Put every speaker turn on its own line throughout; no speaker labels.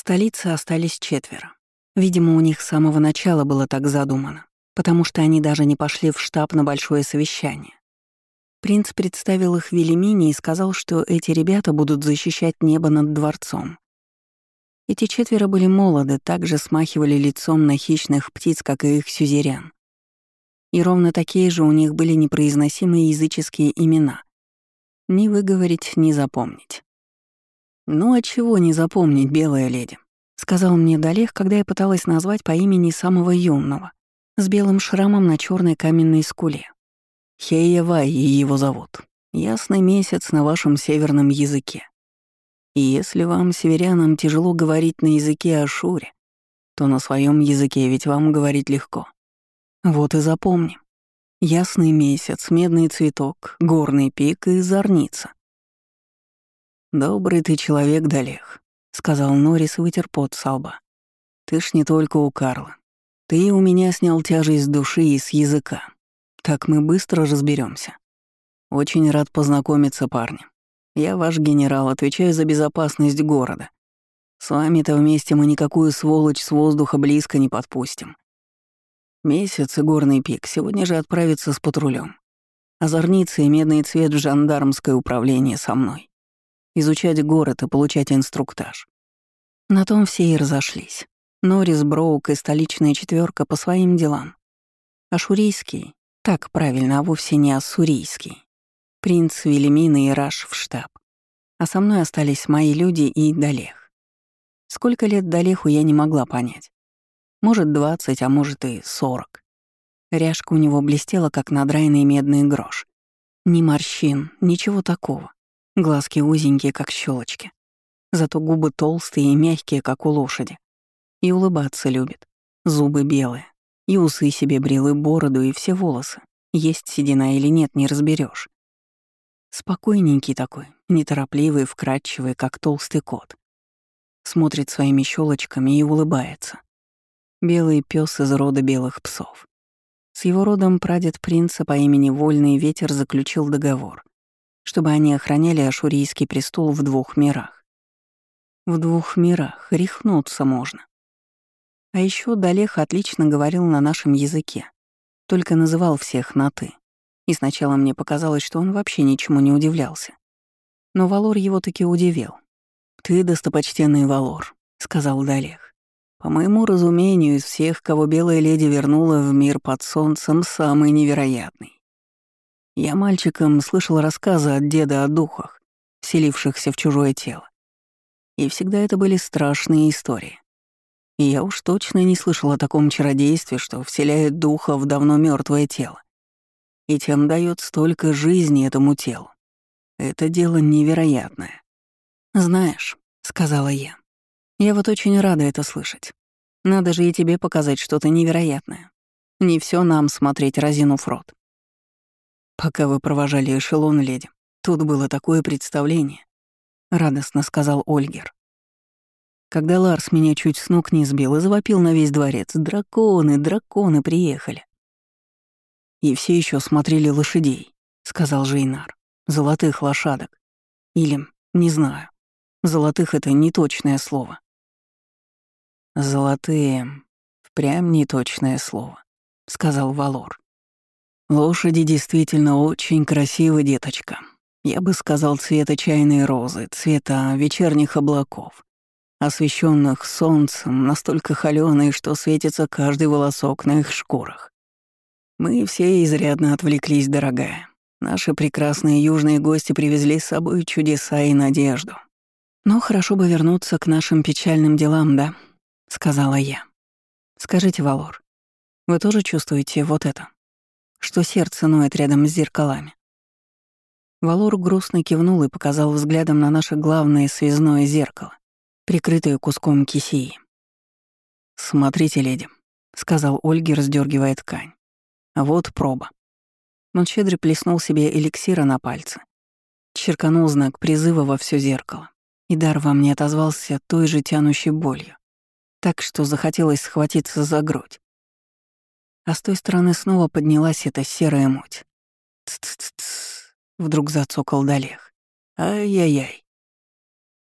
столице остались четверо. Видимо, у них с самого начала было так задумано, потому что они даже не пошли в штаб на большое совещание. Принц представил их Велимине и сказал, что эти ребята будут защищать небо над дворцом. Эти четверо были молоды, также смахивали лицом на хищных птиц, как и их сюзерян. И ровно такие же у них были непроизносимые языческие имена. Ни выговорить, ни запомнить. «Ну а чего не запомнить, белая леди?» — сказал мне Далех, когда я пыталась назвать по имени самого юного, с белым шрамом на черной каменной скуле. Хеевай его зовут. Ясный месяц на вашем северном языке. И если вам, северянам, тяжело говорить на языке Ашуре, то на своем языке ведь вам говорить легко. Вот и запомни. Ясный месяц, медный цветок, горный пик и зорница. «Добрый ты человек, Далех», — сказал Норрис и вытер пот со лба. «Ты ж не только у Карла. Ты у меня снял тяжесть души и с языка. Так мы быстро разберемся. Очень рад познакомиться, парни. Я ваш генерал, отвечаю за безопасность города. С вами-то вместе мы никакую сволочь с воздуха близко не подпустим. Месяц и горный пик сегодня же отправится с патрулем. Озорница и медный цвет в жандармское управление со мной изучать город и получать инструктаж. На том все и разошлись. Норрис, Броук и столичная четверка по своим делам. Ашурийский, так правильно, а вовсе не ассурийский. Принц Велимина и Раш в штаб. А со мной остались мои люди и Далех. Сколько лет Далеху я не могла понять. Может, двадцать, а может и сорок. Ряжка у него блестела, как надраенный медный грош. Ни морщин, ничего такого. Глазки узенькие, как щелочки. Зато губы толстые и мягкие, как у лошади. И улыбаться любит. Зубы белые. И усы себе брил, и бороду, и все волосы. Есть седина или нет, не разберешь. Спокойненький такой, неторопливый, вкрадчивый, как толстый кот. Смотрит своими щелочками и улыбается. Белый пес из рода белых псов. С его родом прадед принца по имени Вольный Ветер заключил договор чтобы они охраняли Ашурийский престол в двух мирах. В двух мирах рехнуться можно. А еще Далех отлично говорил на нашем языке, только называл всех на «ты». И сначала мне показалось, что он вообще ничему не удивлялся. Но Валор его таки удивил. «Ты, достопочтенный Валор», — сказал Далех. «По моему разумению, из всех, кого белая леди вернула в мир под солнцем, самый невероятный. Я мальчиком слышал рассказы от деда о духах, вселившихся в чужое тело. И всегда это были страшные истории. И я уж точно не слышал о таком чародействе, что вселяет духа в давно мертвое тело. И тем дает столько жизни этому телу. Это дело невероятное. «Знаешь», — сказала я, — «я вот очень рада это слышать. Надо же и тебе показать что-то невероятное. Не все нам смотреть, разинув рот. «Пока вы провожали эшелон, леди, тут было такое представление», — радостно сказал Ольгер. Когда Ларс меня чуть с ног не сбил и завопил на весь дворец, драконы, драконы приехали. И все еще смотрели лошадей, сказал Жейнар. Золотых лошадок. Или, не знаю. Золотых — это неточное слово. Золотые — впрямь неточное слово, сказал Валор. Лошади действительно очень красивы, деточка. Я бы сказал цвета чайной розы, цвета вечерних облаков, освещенных солнцем, настолько холёные, что светится каждый волосок на их шкурах. Мы все изрядно отвлеклись, дорогая. Наши прекрасные южные гости привезли с собой чудеса и надежду. Но хорошо бы вернуться к нашим печальным делам, да? сказала я. Скажите, Валор, вы тоже чувствуете вот это? Что сердце ноет рядом с зеркалами. Валор грустно кивнул и показал взглядом на наше главное связное зеркало, прикрытое куском кисии. «Смотрите, леди», — сказал Ольге, раздергивая ткань. «Вот проба». Он щедро плеснул себе эликсира на пальцы, черканул знак призыва во все зеркало, и дар во мне отозвался той же тянущей болью, так что захотелось схватиться за грудь. А с той стороны снова поднялась эта серая муть. «Ц-ц-ц-ц», вдруг зацокал Далех. «Ай-яй-яй».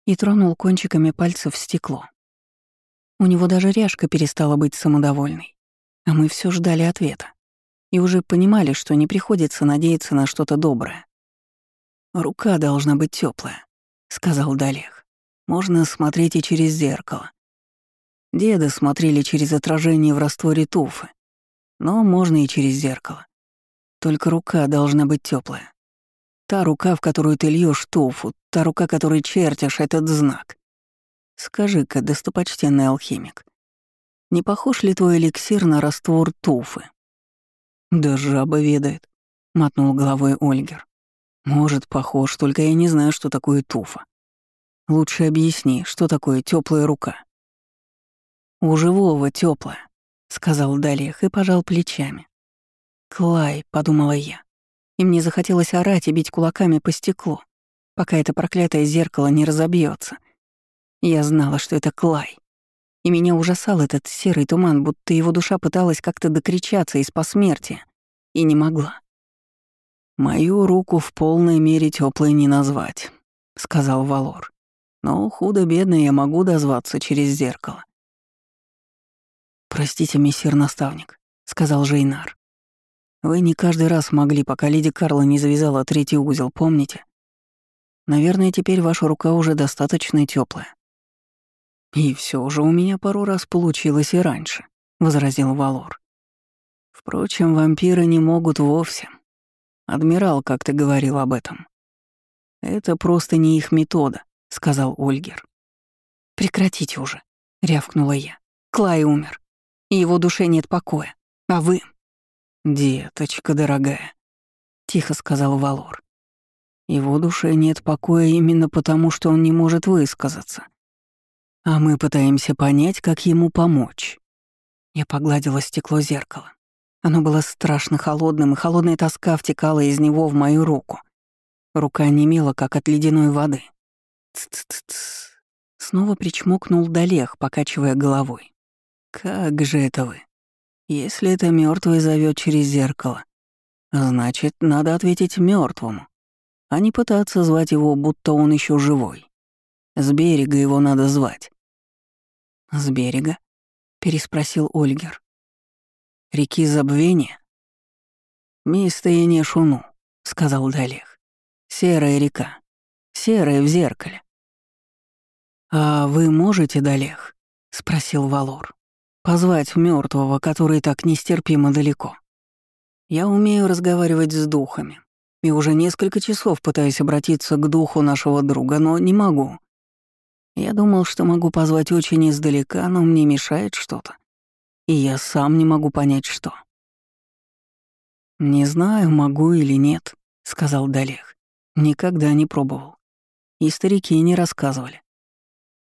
И тронул кончиками пальцев стекло. У него даже ряжка перестала быть самодовольной. А мы все ждали ответа. И уже понимали, что не приходится надеяться на что-то доброе. «Рука должна быть теплая, сказал Далех. «Можно смотреть и через зеркало. Деды смотрели через отражение в растворе туфы, но можно и через зеркало. Только рука должна быть теплая. Та рука, в которую ты льешь туфу, та рука, которой чертишь этот знак. Скажи-ка, достопочтенный алхимик, не похож ли твой эликсир на раствор туфы? Да жаба ведает, мотнул головой Ольгер. Может, похож, только я не знаю, что такое туфа. Лучше объясни, что такое теплая рука. У живого теплая, сказал Далех и пожал плечами. Клай, подумала я, и мне захотелось орать и бить кулаками по стеклу, пока это проклятое зеркало не разобьется. Я знала, что это Клай. И меня ужасал этот серый туман, будто его душа пыталась как-то докричаться из посмертия. И не могла. «Мою руку в полной мере теплой не назвать», — сказал Валор. «Но худо-бедно я могу дозваться через зеркало». «Простите, мессир наставник», — сказал Жейнар. «Вы не каждый раз могли, пока леди Карла не завязала третий узел, помните? Наверное, теперь ваша рука уже достаточно теплая. «И все же у меня пару раз получилось и раньше», — возразил Валор. «Впрочем, вампиры не могут вовсе. Адмирал как-то говорил об этом. Это просто не их метода», — сказал Ольгер. «Прекратите уже», — рявкнула я. «Клай умер, и его душе нет покоя. А вы...» «Деточка дорогая», — тихо сказал Валор. «Его душе нет покоя именно потому, что он не может высказаться. А мы пытаемся понять, как ему помочь. Я погладила стекло зеркала. Оно было страшно холодным, и холодная тоска втекала из него в мою руку. Рука немела, как от ледяной воды. Ц-ц-ц. Снова причмокнул Далех, покачивая головой. «Как же это вы? Если это мертвый зовет через зеркало, значит, надо ответить мертвому, а не пытаться звать его, будто он еще живой. С берега его надо звать. «С берега?» — переспросил Ольгер. «Реки забвения?» «Место я не шуну», — сказал Далех. «Серая река. Серая в зеркале». «А вы можете, Далех?» — спросил Валор. «Позвать мертвого, который так нестерпимо далеко. Я умею разговаривать с духами, и уже несколько часов пытаюсь обратиться к духу нашего друга, но не могу. Я думал, что могу позвать очень издалека, но мне мешает что-то. И я сам не могу понять, что. «Не знаю, могу или нет», — сказал Далех. «Никогда не пробовал. И старики не рассказывали.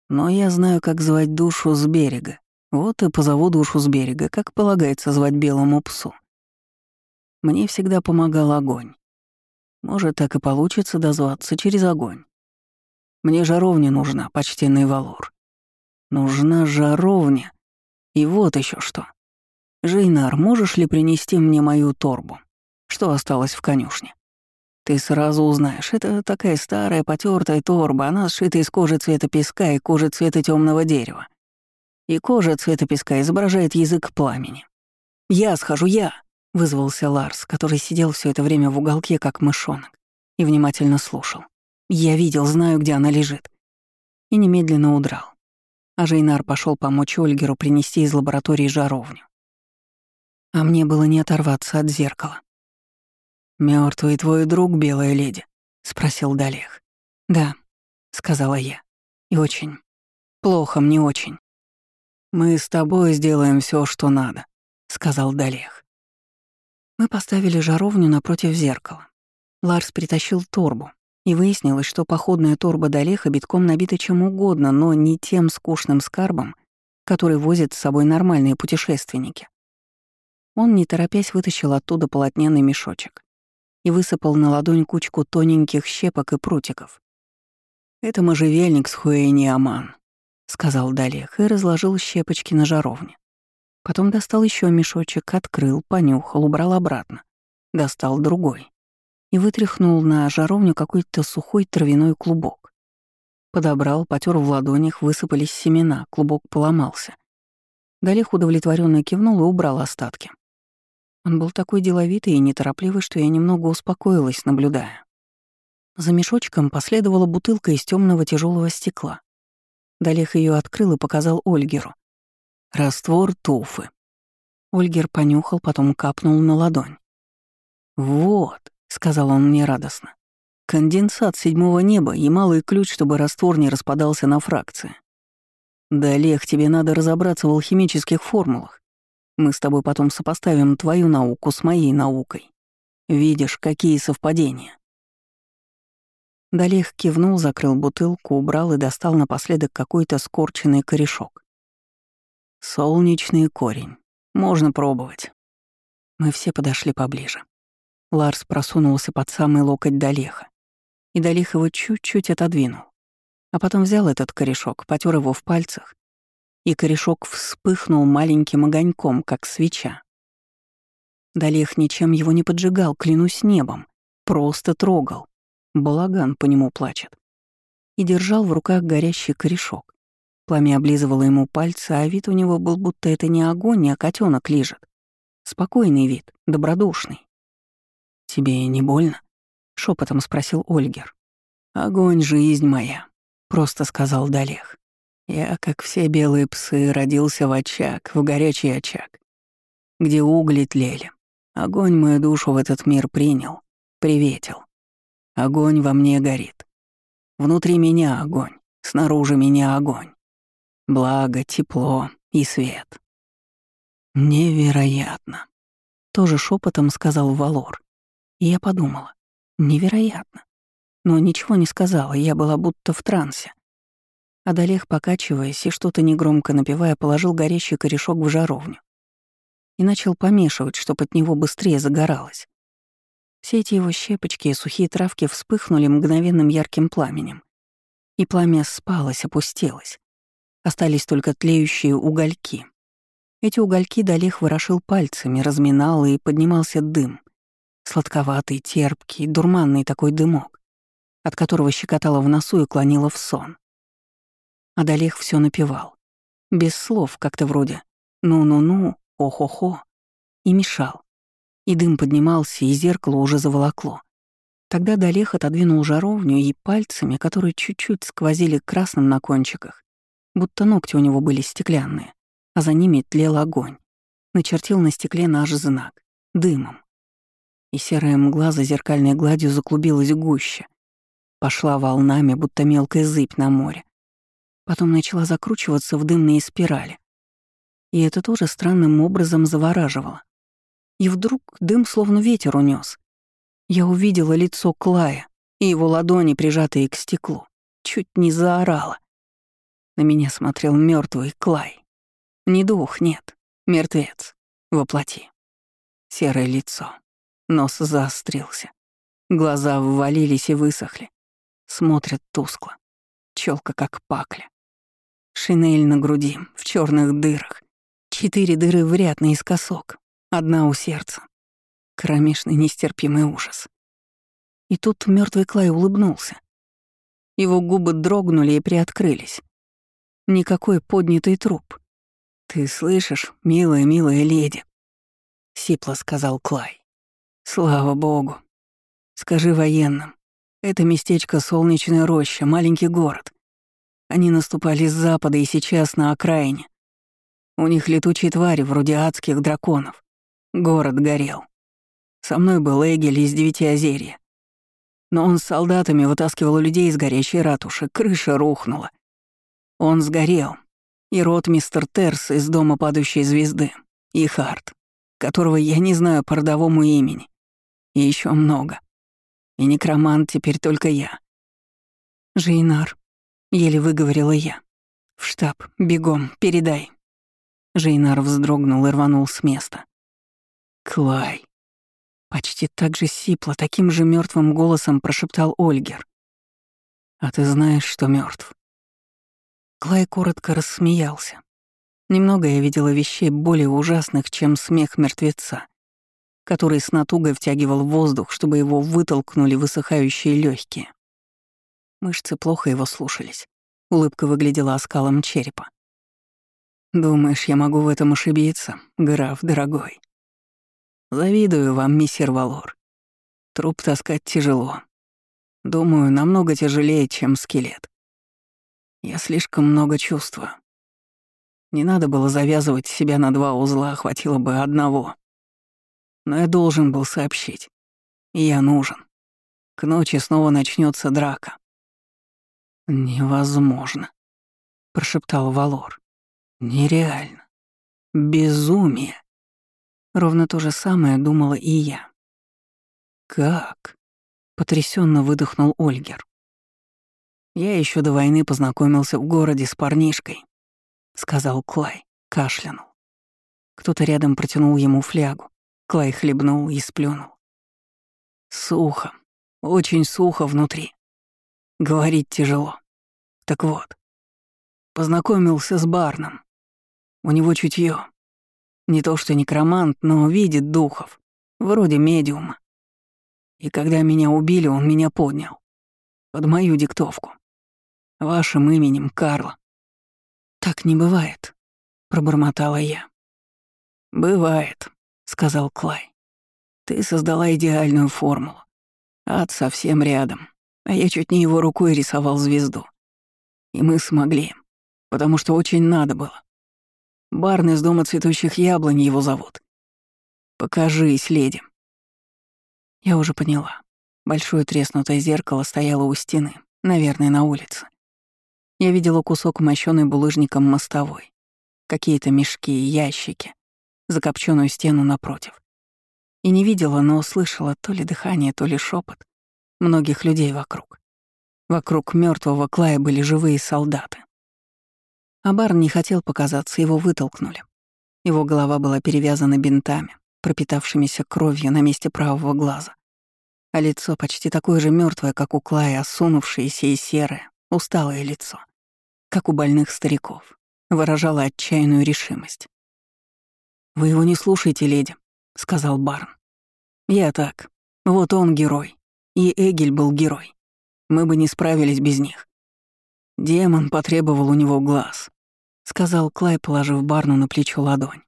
Но я знаю, как звать душу с берега. Вот и позову душу с берега, как полагается звать белому псу. Мне всегда помогал огонь. Может, так и получится дозваться через огонь. Мне жаровня нужна, почтенный Валур. Нужна жаровня. И вот еще что. Жейнар, можешь ли принести мне мою торбу? Что осталось в конюшне? Ты сразу узнаешь, это такая старая потертая торба, она сшита из кожи цвета песка и кожи цвета темного дерева. И кожа цвета песка изображает язык пламени. «Я схожу, я!» — вызвался Ларс, который сидел все это время в уголке, как мышонок, и внимательно слушал. Я видел, знаю, где она лежит. И немедленно удрал. А Жейнар пошел помочь Ольгеру принести из лаборатории жаровню. А мне было не оторваться от зеркала. Мертвый твой друг, белая леди?» — спросил Далех. «Да», — сказала я. «И очень. Плохо мне очень». «Мы с тобой сделаем все, что надо», — сказал Далех. Мы поставили жаровню напротив зеркала. Ларс притащил торбу, и выяснилось, что походная торба Далеха битком набита чем угодно, но не тем скучным скарбом, который возят с собой нормальные путешественники. Он, не торопясь, вытащил оттуда полотняный мешочек и высыпал на ладонь кучку тоненьких щепок и прутиков. «Это можжевельник с Хуэйни-Аман», — сказал Далех и разложил щепочки на жаровне. Потом достал еще мешочек, открыл, понюхал, убрал обратно. Достал другой и вытряхнул на жаровню какой-то сухой травяной клубок. Подобрал, потер в ладонях, высыпались семена, клубок поломался. Далех удовлетворенно кивнул и убрал остатки. Он был такой деловитый и неторопливый, что я немного успокоилась, наблюдая. За мешочком последовала бутылка из темного тяжелого стекла. Далех ее открыл и показал Ольгеру. Раствор туфы. Ольгер понюхал, потом капнул на ладонь. «Вот», — сказал он мне радостно, — «конденсат седьмого неба и малый ключ, чтобы раствор не распадался на фракции. Да, Олег, тебе надо разобраться в алхимических формулах. Мы с тобой потом сопоставим твою науку с моей наукой. Видишь, какие совпадения». Далех кивнул, закрыл бутылку, убрал и достал напоследок какой-то скорченный корешок. «Солнечный корень. Можно пробовать». Мы все подошли поближе. Ларс просунулся под самый локоть Далеха, и Далех его чуть-чуть отодвинул. А потом взял этот корешок, потер его в пальцах, и корешок вспыхнул маленьким огоньком, как свеча. Далех ничем его не поджигал, клянусь небом, просто трогал. Балаган по нему плачет. И держал в руках горящий корешок. Пламя облизывало ему пальцы, а вид у него был будто это не огонь, а котенок лежит. Спокойный вид, добродушный. «Тебе не больно?» — шепотом спросил Ольгер. «Огонь — жизнь моя», — просто сказал Далех. «Я, как все белые псы, родился в очаг, в горячий очаг, где угли тлели. Огонь мою душу в этот мир принял, приветил. Огонь во мне горит. Внутри меня огонь, снаружи меня огонь. Благо, тепло и свет. Невероятно. Тоже шепотом сказал Валор. И я подумала, невероятно. Но ничего не сказала, я была будто в трансе. Адалех, покачиваясь и что-то негромко напевая, положил горящий корешок в жаровню и начал помешивать, чтобы от него быстрее загоралось. Все эти его щепочки и сухие травки вспыхнули мгновенным ярким пламенем. И пламя спалось, опустилось. Остались только тлеющие угольки. Эти угольки Далех ворошил пальцами, разминал, и поднимался дым. Сладковатый, терпкий, дурманный такой дымок, от которого щекотало в носу и клонило в сон. А Далех все напевал. Без слов, как-то вроде «ну-ну-ну», «о-хо-хо», и мешал. И дым поднимался, и зеркало уже заволокло. Тогда Далех отодвинул жаровню и пальцами, которые чуть-чуть сквозили красным на кончиках, будто ногти у него были стеклянные, а за ними тлел огонь, начертил на стекле наш знак — дымом и серая мгла за зеркальной гладью заклубилась гуще. Пошла волнами, будто мелкая зыбь на море. Потом начала закручиваться в дымные спирали. И это тоже странным образом завораживало. И вдруг дым словно ветер унес. Я увидела лицо Клая и его ладони, прижатые к стеклу. Чуть не заорала. На меня смотрел мертвый Клай. Не дух, нет, мертвец. Воплоти. Серое лицо, Нос заострился. Глаза ввалились и высохли. Смотрят тускло. Челка как пакля. Шинель на груди, в черных дырах. Четыре дыры в ряд наискосок. Одна у сердца. Кромешный нестерпимый ужас. И тут мертвый Клай улыбнулся. Его губы дрогнули и приоткрылись. Никакой поднятый труп. «Ты слышишь, милая, милая леди?» — сипло сказал Клай. Слава богу. Скажи военным. Это местечко Солнечная роща, маленький город. Они наступали с запада и сейчас на окраине. У них летучие твари, вроде адских драконов. Город горел. Со мной был Эгель из Девятиозерья. Но он с солдатами вытаскивал людей из горящей ратуши, крыша рухнула. Он сгорел. И рот мистер Терс из Дома Падающей Звезды, и Харт, которого я не знаю по родовому имени. И еще много. И некромант теперь только я. Жейнар, еле выговорила я. В штаб, бегом, передай. Жейнар вздрогнул и рванул с места. Клай. Почти так же сипло, таким же мертвым голосом прошептал Ольгер. А ты знаешь, что мертв? Клай коротко рассмеялся. Немного я видела вещей более ужасных, чем смех мертвеца который с натугой втягивал воздух, чтобы его вытолкнули высыхающие легкие. Мышцы плохо его слушались. Улыбка выглядела оскалом черепа. Думаешь, я могу в этом ошибиться, граф дорогой? Завидую вам, миссер Валор. Труп таскать тяжело. Думаю, намного тяжелее, чем скелет. Я слишком много чувствую. Не надо было завязывать себя на два узла, хватило бы одного. Но я должен был сообщить. И я нужен. К ночи снова начнется драка. «Невозможно», — прошептал Валор. «Нереально. Безумие». Ровно то же самое думала и я. «Как?» — потрясенно выдохнул Ольгер. «Я еще до войны познакомился в городе с парнишкой», — сказал Клай, кашлянул. Кто-то рядом протянул ему флягу. Клай хлебнул и сплюнул. Сухо, очень сухо внутри. Говорить тяжело. Так вот, познакомился с Барном. У него чутье. Не то что некромант, но видит духов, вроде медиума. И когда меня убили, он меня поднял. Под мою диктовку. Вашим именем Карла. «Так не бывает», — пробормотала я. «Бывает», — сказал Клай. «Ты создала идеальную формулу. Ад совсем рядом, а я чуть не его рукой рисовал звезду. И мы смогли, потому что очень надо было. Барн из дома цветущих яблонь его зовут. Покажись, леди». Я уже поняла. Большое треснутое зеркало стояло у стены, наверное, на улице. Я видела кусок мощёной булыжником мостовой, какие-то мешки и ящики, закопченную стену напротив. И не видела, но услышала то ли дыхание, то ли шепот многих людей вокруг. Вокруг мертвого Клая были живые солдаты. Абар не хотел показаться, его вытолкнули. Его голова была перевязана бинтами, пропитавшимися кровью на месте правого глаза. А лицо почти такое же мертвое, как у Клая, осунувшееся и серое, усталое лицо, как у больных стариков, выражало отчаянную решимость. «Вы его не слушайте, леди», — сказал Барн. «Я так. Вот он герой. И Эгель был герой. Мы бы не справились без них. Демон потребовал у него глаз», — сказал Клай, положив Барну на плечо ладонь.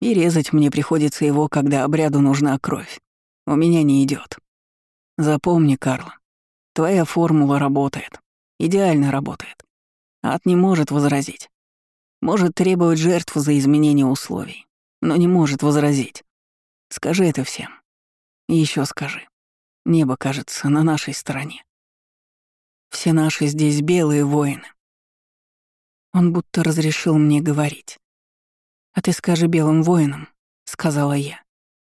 «И резать мне приходится его, когда обряду нужна кровь. У меня не идет. Запомни, Карл, твоя формула работает. Идеально работает. Ад не может возразить. Может требовать жертв за изменение условий, но не может возразить. Скажи это всем. И еще скажи. Небо, кажется, на нашей стороне. Все наши здесь белые воины. Он будто разрешил мне говорить. «А ты скажи белым воинам», — сказала я,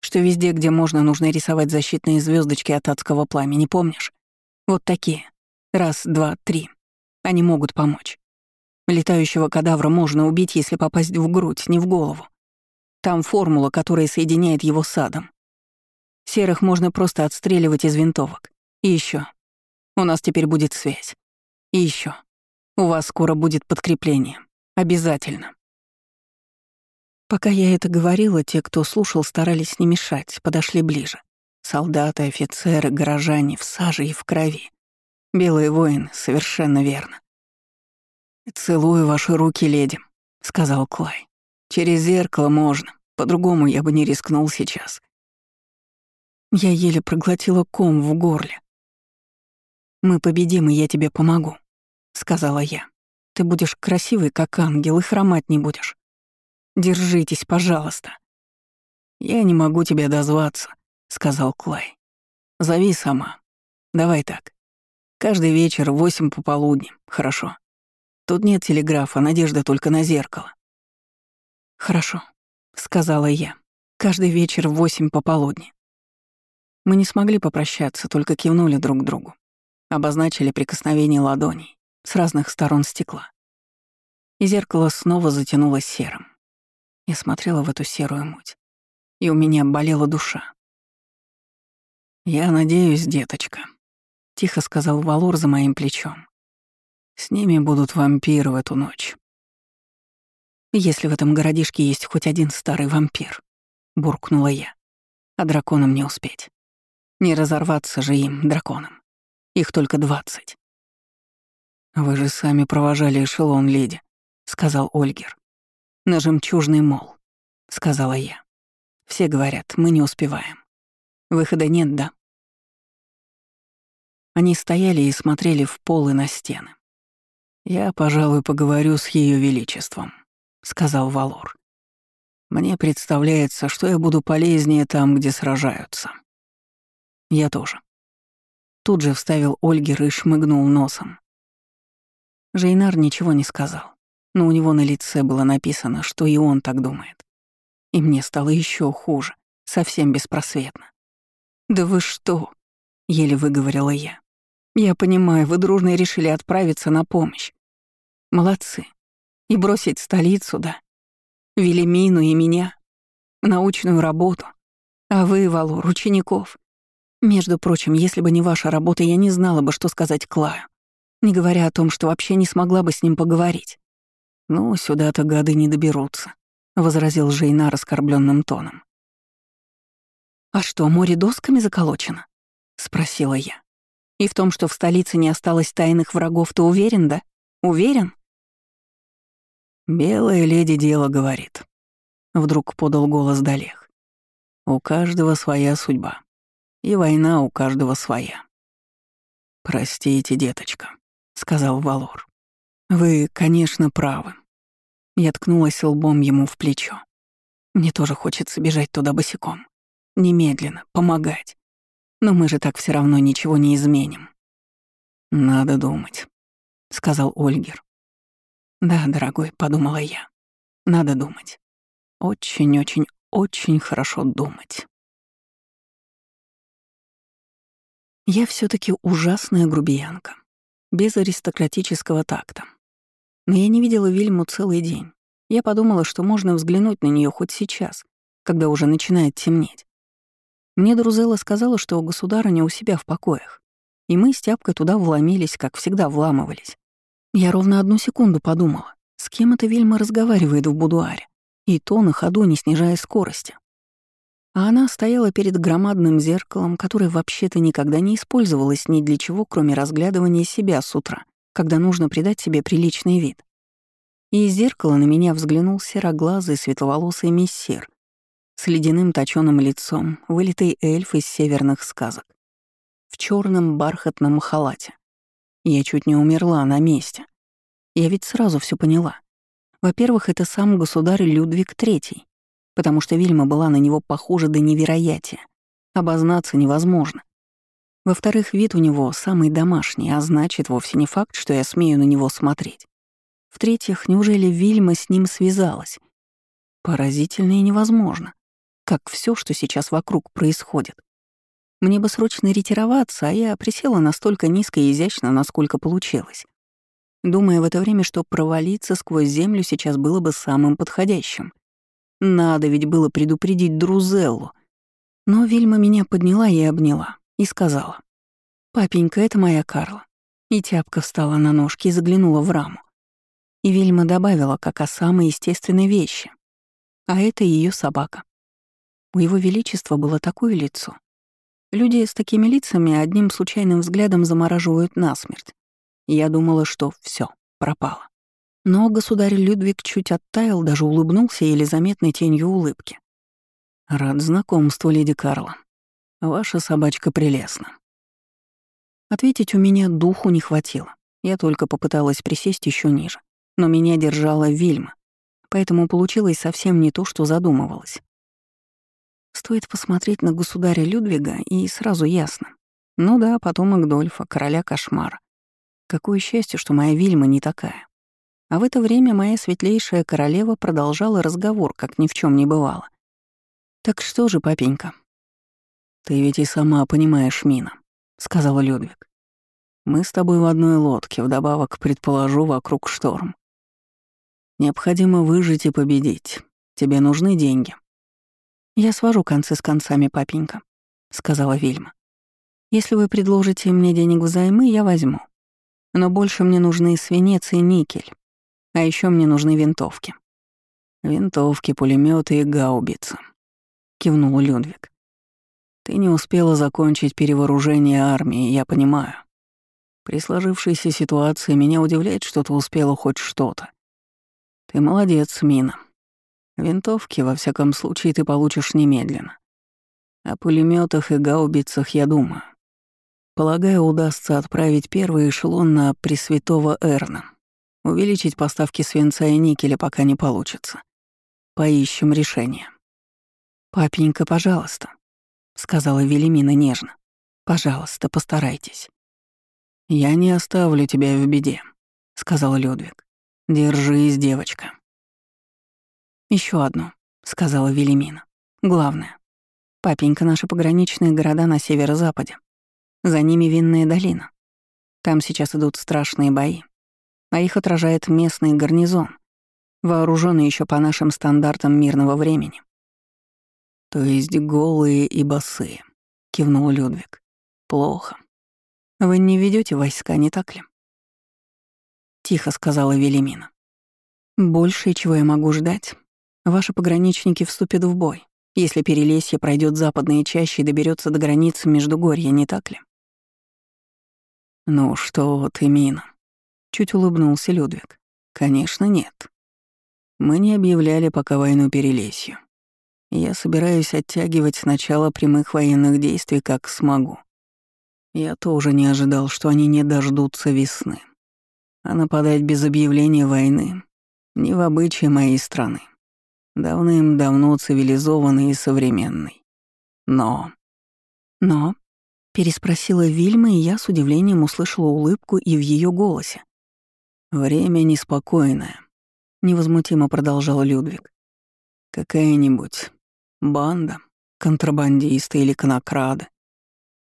«что везде, где можно, нужно рисовать защитные звездочки от адского пламени, помнишь? Вот такие. Раз, два, три. Они могут помочь. Летающего кадавра можно убить, если попасть в грудь, не в голову. Там формула, которая соединяет его с адом. Серых можно просто отстреливать из винтовок. И еще. У нас теперь будет связь. И еще. У вас скоро будет подкрепление. Обязательно. Пока я это говорила, те, кто слушал, старались не мешать, подошли ближе. Солдаты, офицеры, горожане в саже и в крови. Белый воин, совершенно верно. «Целую ваши руки, леди», — сказал Клай. «Через зеркало можно, по-другому я бы не рискнул сейчас». Я еле проглотила ком в горле. «Мы победим, и я тебе помогу», — сказала я. «Ты будешь красивый, как ангел, и хромать не будешь. Держитесь, пожалуйста». «Я не могу тебя дозваться», — сказал Клай. «Зови сама. Давай так. Каждый вечер в восемь пополудни, хорошо. Тут нет телеграфа, надежда только на зеркало. «Хорошо», — сказала я. «Каждый вечер в восемь пополудни». Мы не смогли попрощаться, только кивнули друг другу. Обозначили прикосновение ладоней с разных сторон стекла. И зеркало снова затянулось серым. Я смотрела в эту серую муть, и у меня болела душа. «Я надеюсь, деточка», тихо сказал Валор за моим плечом. С ними будут вампиры в эту ночь. Если в этом городишке есть хоть один старый вампир, буркнула я. А драконам не успеть. Не разорваться же им, драконам. Их только двадцать. «Вы же сами провожали эшелон, леди», — сказал Ольгер. на жемчужный мол», — сказала я. «Все говорят, мы не успеваем. Выхода нет, да?» Они стояли и смотрели в пол и на стены. «Я, пожалуй, поговорю с Ее Величеством», — сказал Валор. «Мне представляется, что я буду полезнее там, где сражаются». «Я тоже». Тут же вставил Ольгер и шмыгнул носом. Жейнар ничего не сказал, но у него на лице было написано, что и он так думает. И мне стало еще хуже, совсем беспросветно. «Да вы что?» — еле выговорила я. «Я понимаю, вы дружно решили отправиться на помощь. Молодцы. И бросить столицу, да. Велимину и меня. Научную работу. А вы, Валор, учеников. Между прочим, если бы не ваша работа, я не знала бы, что сказать Клаю. Не говоря о том, что вообще не смогла бы с ним поговорить. «Ну, сюда-то гады не доберутся», — возразил Жейна раскорбленным тоном. «А что, море досками заколочено?» — спросила я. «И в том, что в столице не осталось тайных врагов, ты уверен, да? Уверен?» «Белая леди дело говорит», — вдруг подал голос Далех. «У каждого своя судьба, и война у каждого своя». «Простите, деточка», сказал Валор. «Вы, конечно, правы». Я ткнулась лбом ему в плечо. Мне тоже хочется бежать туда босиком. Немедленно, помогать. Но мы же так все равно ничего не изменим. «Надо думать», — сказал Ольгер. «Да, дорогой», — подумала я. «Надо думать. Очень-очень, очень хорошо думать». Я все таки ужасная грубиянка без аристократического такта. Но я не видела Вильму целый день. Я подумала, что можно взглянуть на нее хоть сейчас, когда уже начинает темнеть. Мне Друзела сказала, что государыня у себя в покоях, и мы с Тяпкой туда вломились, как всегда вламывались. Я ровно одну секунду подумала, с кем это Вильма разговаривает в будуаре, и то на ходу, не снижая скорости. А она стояла перед громадным зеркалом, которое вообще-то никогда не использовалось ни для чего, кроме разглядывания себя с утра, когда нужно придать себе приличный вид. И из зеркала на меня взглянул сероглазый светловолосый мессир с ледяным точёным лицом, вылитый эльф из северных сказок, в черном бархатном халате. Я чуть не умерла на месте. Я ведь сразу все поняла. Во-первых, это сам государь Людвиг III, потому что Вильма была на него похожа до невероятия. Обознаться невозможно. Во-вторых, вид у него самый домашний, а значит, вовсе не факт, что я смею на него смотреть. В-третьих, неужели Вильма с ним связалась? Поразительно и невозможно. Как все, что сейчас вокруг происходит. Мне бы срочно ретироваться, а я присела настолько низко и изящно, насколько получилось. Думая в это время, что провалиться сквозь землю сейчас было бы самым подходящим. Надо ведь было предупредить Друзеллу. Но Вильма меня подняла и обняла, и сказала. «Папенька, это моя Карла». И тяпка встала на ножки и заглянула в раму. И Вильма добавила, как о самой естественной вещи. А это ее собака. У его величества было такое лицо. Люди с такими лицами одним случайным взглядом замораживают насмерть. Я думала, что все пропало. Но государь Людвиг чуть оттаял, даже улыбнулся еле заметной тенью улыбки. «Рад знакомству, леди Карла. Ваша собачка прелестна». Ответить у меня духу не хватило. Я только попыталась присесть еще ниже, но меня держала Вильма, поэтому получилось совсем не то, что задумывалось. Стоит посмотреть на государя Людвига, и сразу ясно. Ну да, потомок Дольфа, короля кошмара. Какое счастье, что моя Вильма не такая. А в это время моя светлейшая королева продолжала разговор, как ни в чем не бывало. «Так что же, папенька?» «Ты ведь и сама понимаешь, Мина», — сказала Людвиг. «Мы с тобой в одной лодке, вдобавок, предположу, вокруг шторм. Необходимо выжить и победить. Тебе нужны деньги». «Я свожу концы с концами, папенька», — сказала Вильма. «Если вы предложите мне денег взаймы, я возьму. Но больше мне нужны свинец и никель. А еще мне нужны винтовки. Винтовки, пулеметы и гаубицы. Кивнул Людвиг. Ты не успела закончить перевооружение армии, я понимаю. При сложившейся ситуации меня удивляет, что ты успела хоть что-то. Ты молодец, Мина. Винтовки, во всяком случае, ты получишь немедленно. О пулеметах и гаубицах я думаю. Полагаю, удастся отправить первый эшелон на Пресвятого Эрна. Увеличить поставки свинца и никеля пока не получится. Поищем решение. «Папенька, пожалуйста», — сказала Велимина нежно. «Пожалуйста, постарайтесь». «Я не оставлю тебя в беде», — сказал Людвиг. «Держись, девочка». Еще одно», — сказала Велимина. «Главное. Папенька, наши пограничные города на северо-западе. За ними винная долина. Там сейчас идут страшные бои. А их отражает местный гарнизон, вооруженный еще по нашим стандартам мирного времени. То есть голые и босые, кивнул Людвиг. Плохо. Вы не ведете войска, не так ли? Тихо сказала Велимина. Больше, чего я могу ждать, ваши пограничники вступят в бой, если Перелесье пройдет западные чащи и доберется до границы Междугорья, не так ли? «Ну что ты, Мина?» — чуть улыбнулся Людвиг. «Конечно, нет. Мы не объявляли пока войну Перелесью. Я собираюсь оттягивать с начала прямых военных действий как смогу. Я тоже не ожидал, что они не дождутся весны. А нападать без объявления войны — не в обычае моей страны. Давным-давно цивилизованный и современный. Но... Но Переспросила Вильма, и я с удивлением услышала улыбку и в ее голосе. «Время неспокойное», — невозмутимо продолжал Людвиг. «Какая-нибудь банда, контрабандисты или конокрады.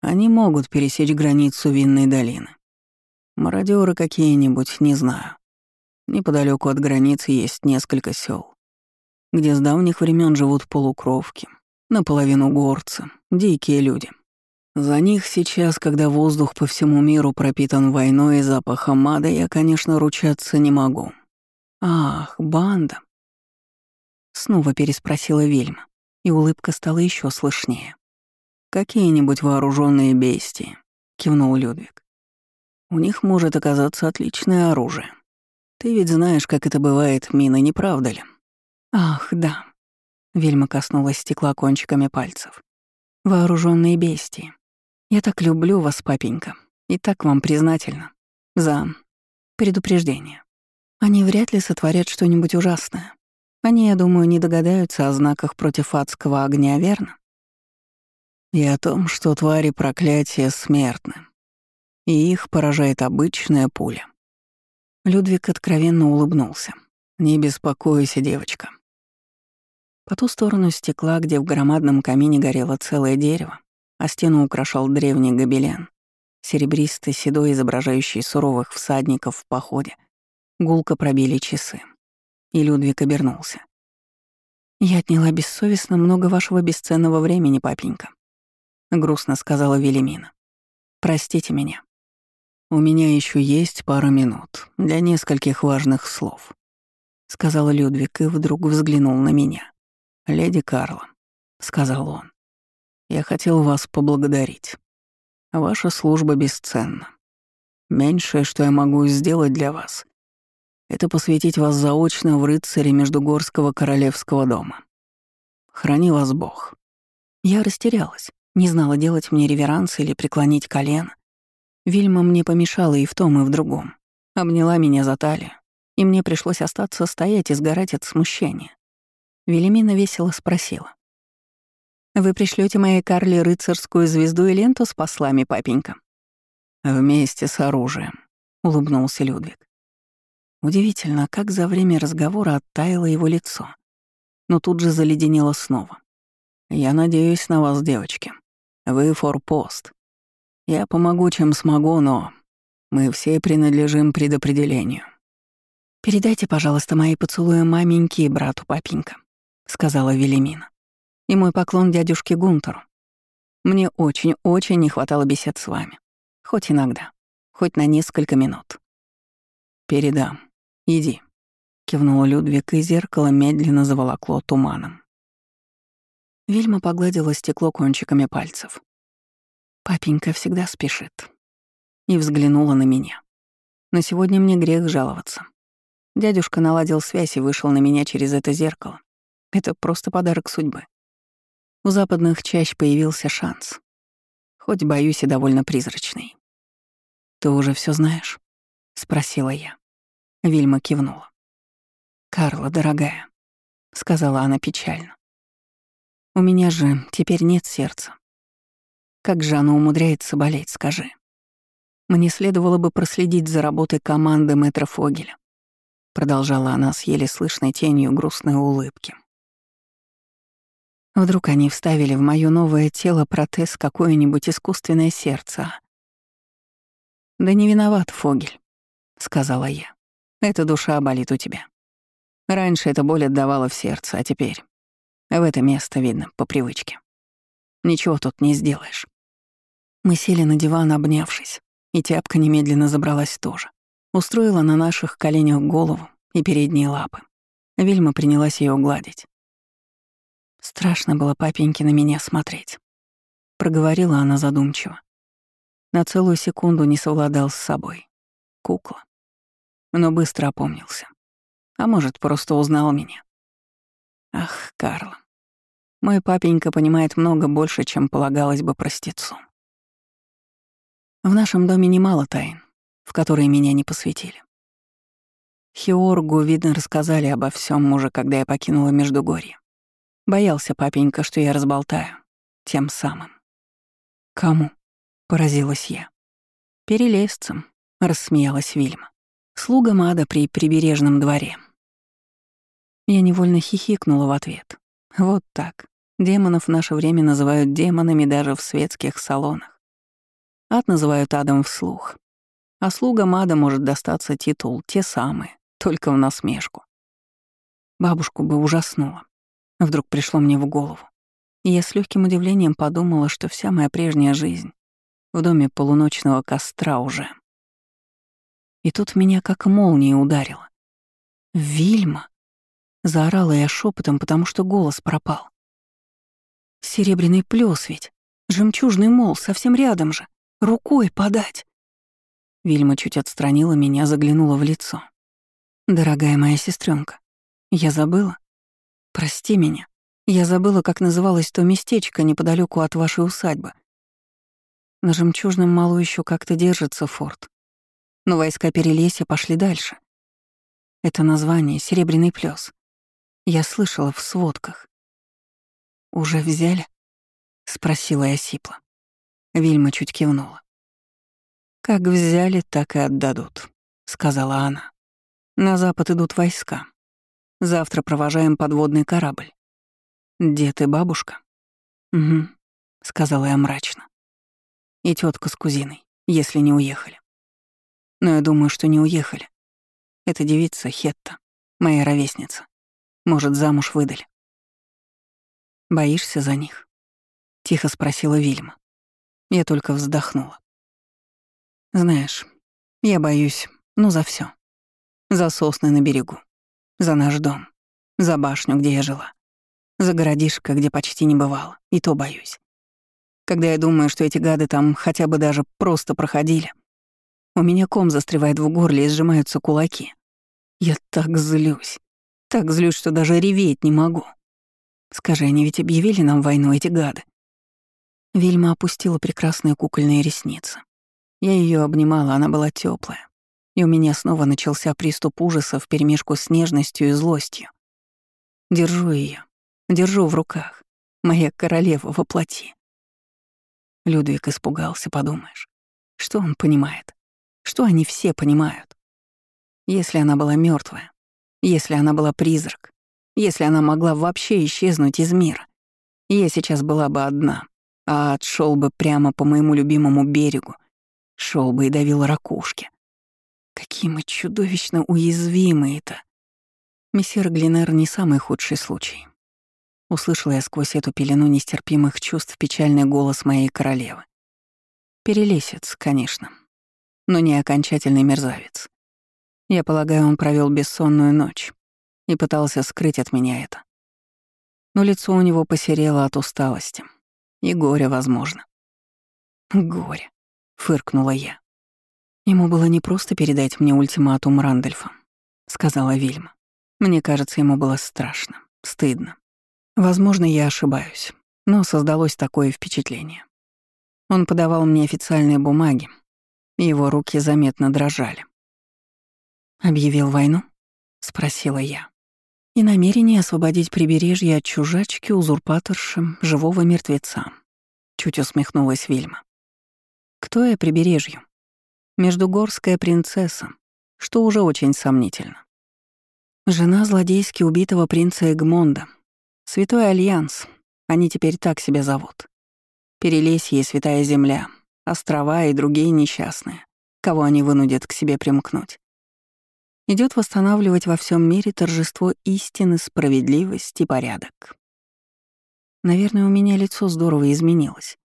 Они могут пересечь границу Винной долины. Мародеры какие-нибудь, не знаю. Неподалеку от границы есть несколько сел, где с давних времен живут полукровки, наполовину горцы, дикие люди. За них сейчас, когда воздух по всему миру пропитан войной и запахом ада, я, конечно, ручаться не могу. Ах, банда. Снова переспросила Вильма, и улыбка стала еще слышнее. Какие-нибудь вооруженные бестии, кивнул Людвиг. У них может оказаться отличное оружие. Ты ведь знаешь, как это бывает, Мина, не правда ли? Ах, да. Вильма коснулась стекла кончиками пальцев. Вооруженные бестии. Я так люблю вас, папенька, и так вам признательна за предупреждение. Они вряд ли сотворят что-нибудь ужасное. Они, я думаю, не догадаются о знаках против адского огня, верно? И о том, что твари проклятия смертны, и их поражает обычная пуля. Людвиг откровенно улыбнулся. «Не беспокойся, девочка». По ту сторону стекла, где в громадном камине горело целое дерево, а стену украшал древний гобелен, серебристый, седой, изображающий суровых всадников в походе. Гулко пробили часы. И Людвиг обернулся. «Я отняла бессовестно много вашего бесценного времени, папенька», — грустно сказала Велимина. «Простите меня. У меня еще есть пара минут для нескольких важных слов», — сказал Людвиг и вдруг взглянул на меня. «Леди Карла», — сказал он. Я хотел вас поблагодарить. Ваша служба бесценна. Меньшее, что я могу сделать для вас, это посвятить вас заочно в рыцаре Междугорского королевского дома. Храни вас Бог. Я растерялась, не знала, делать мне реверанс или преклонить колено. Вильма мне помешала и в том, и в другом. Обняла меня за талию, и мне пришлось остаться стоять и сгорать от смущения. Велимина весело спросила. Вы пришлете моей Карле рыцарскую звезду и ленту с послами, папенька?» «Вместе с оружием», — улыбнулся Людвиг. Удивительно, как за время разговора оттаяло его лицо. Но тут же заледенело снова. «Я надеюсь на вас, девочки. Вы форпост. Я помогу, чем смогу, но мы все принадлежим предопределению». «Передайте, пожалуйста, мои поцелуи маменьке и брату, папенька», — сказала Велимина. И мой поклон дядюшке Гунтеру. Мне очень-очень не хватало бесед с вами. Хоть иногда. Хоть на несколько минут. «Передам. Иди», — кивнула Людвиг, и зеркало медленно заволокло туманом. Вильма погладила стекло кончиками пальцев. «Папенька всегда спешит». И взглянула на меня. На сегодня мне грех жаловаться. Дядюшка наладил связь и вышел на меня через это зеркало Это просто подарок судьбы. У западных чащ появился шанс. Хоть, боюсь, и довольно призрачный. «Ты уже все знаешь?» — спросила я. Вильма кивнула. «Карла, дорогая», — сказала она печально. «У меня же теперь нет сердца. Как же оно умудряется болеть, скажи?» Мне следовало бы проследить за работой команды мэтра Фогеля. Продолжала она с еле слышной тенью грустной улыбки. Вдруг они вставили в моё новое тело протез какое-нибудь искусственное сердце. «Да не виноват, Фогель», — сказала я. «Эта душа болит у тебя. Раньше эта боль отдавала в сердце, а теперь в это место видно по привычке. Ничего тут не сделаешь». Мы сели на диван, обнявшись, и тяпка немедленно забралась тоже. Устроила на наших коленях голову и передние лапы. Вильма принялась ее гладить. Страшно было папеньке на меня смотреть. Проговорила она задумчиво. На целую секунду не совладал с собой. Кукла. Но быстро опомнился. А может, просто узнал меня. Ах, Карла. Мой папенька понимает много больше, чем полагалось бы простецу. В нашем доме немало тайн, в которые меня не посвятили. Хиоргу, видно, рассказали обо всем уже, когда я покинула Междугорье. Боялся папенька, что я разболтаю. Тем самым. «Кому?» — поразилась я. «Перелезцем», — рассмеялась Вильма. «Слуга Мада при прибережном дворе». Я невольно хихикнула в ответ. Вот так. Демонов в наше время называют демонами даже в светских салонах. Ад называют адом вслух. А слугам ада может достаться титул «те самые», только в насмешку. Бабушку бы ужаснуло. Вдруг пришло мне в голову. И я с легким удивлением подумала, что вся моя прежняя жизнь в доме полуночного костра уже. И тут меня как молния ударило. «Вильма!» — заорала я шепотом, потому что голос пропал. «Серебряный плюс ведь! Жемчужный мол, совсем рядом же!» Рукой подать. Вильма чуть отстранила меня, заглянула в лицо. «Дорогая моя сестренка, я забыла. Прости меня. Я забыла, как называлось то местечко неподалеку от вашей усадьбы. На жемчужном малу еще как-то держится форт. Но войска Перелесья пошли дальше. Это название — Серебряный плес. Я слышала в сводках. «Уже взяли?» — спросила я сипло. Вильма чуть кивнула. «Как взяли, так и отдадут», — сказала она. «На запад идут войска. Завтра провожаем подводный корабль. Дед и бабушка?» «Угу», — сказала я мрачно. «И тетка с кузиной, если не уехали. Но я думаю, что не уехали. Эта девица Хетта, моя ровесница. Может, замуж выдали». «Боишься за них?» — тихо спросила Вильма. Я только вздохнула. Знаешь, я боюсь, ну, за все. За сосны на берегу, за наш дом, за башню, где я жила, за городишко, где почти не бывало, и то боюсь. Когда я думаю, что эти гады там хотя бы даже просто проходили, у меня ком застревает в горле и сжимаются кулаки. Я так злюсь, так злюсь, что даже реветь не могу. Скажи, они ведь объявили нам войну, эти гады? Вильма опустила прекрасные кукольные ресницы. Я ее обнимала, она была теплая, и у меня снова начался приступ ужаса вперемешку с нежностью и злостью. Держу ее, держу в руках, моя королева во плоти. Людвиг испугался, подумаешь. Что он понимает? Что они все понимают? Если она была мертвая, если она была призрак, если она могла вообще исчезнуть из мира, я сейчас была бы одна, а отшел бы прямо по моему любимому берегу, шел бы и давил ракушки. Какие мы чудовищно уязвимые-то. Мессир Глинер не самый худший случай. Услышала я сквозь эту пелену нестерпимых чувств печальный голос моей королевы. Перелесец, конечно, но не окончательный мерзавец. Я полагаю, он провел бессонную ночь и пытался скрыть от меня это. Но лицо у него посерело от усталости, и горе, возможно. Горе, фыркнула я. Ему было не просто передать мне ультиматум Рандольфа, сказала Вильма. Мне кажется, ему было страшно, стыдно, Возможно, я ошибаюсь, но создалось такое впечатление. Он подавал мне официальные бумаги, его руки заметно дрожали. «Объявил войну?» — спросила я. «И намерение освободить прибережье от чужачки, узурпаторши, живого мертвеца», — чуть усмехнулась Вильма. «Кто я прибережью? Междугорская принцесса, что уже очень сомнительно. Жена злодейски убитого принца Эгмонда. Святой Альянс, они теперь так себя зовут. Перелесье и Святая Земля, острова и другие несчастные, кого они вынудят к себе примкнуть. Идет восстанавливать во всем мире торжество истины, справедливости и порядок. Наверное, у меня лицо здорово изменилось.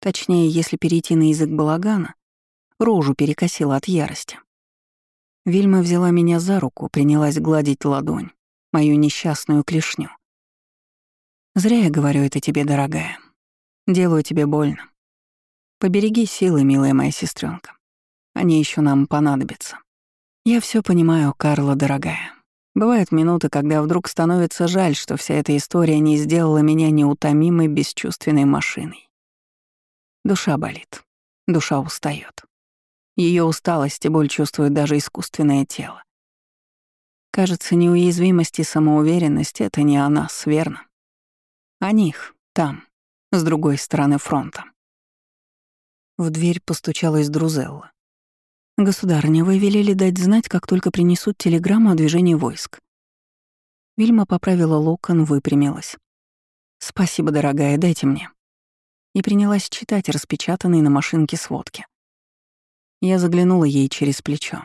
Точнее, если перейти на язык балагана, рожу перекосила от ярости. Вильма взяла меня за руку, принялась гладить ладонь, мою несчастную клешню. «Зря я говорю это тебе, дорогая. Делаю тебе больно. Побереги силы, милая моя сестренка. Они еще нам понадобятся. Я все понимаю, Карла, дорогая. Бывают минуты, когда вдруг становится жаль, что вся эта история не сделала меня неутомимой, бесчувственной машиной. Душа болит, душа устает. Ее усталость и боль чувствует даже искусственное тело. Кажется, неуязвимость и самоуверенность — это не о нас, верно? О них, там, с другой стороны фронта. В дверь постучалась Друзелла. «Государыня, вы велели дать знать, как только принесут телеграмму о движении войск». Вильма поправила локон, выпрямилась. «Спасибо, дорогая, дайте мне». И принялась читать распечатанные на машинке сводки. Я заглянула ей через плечо.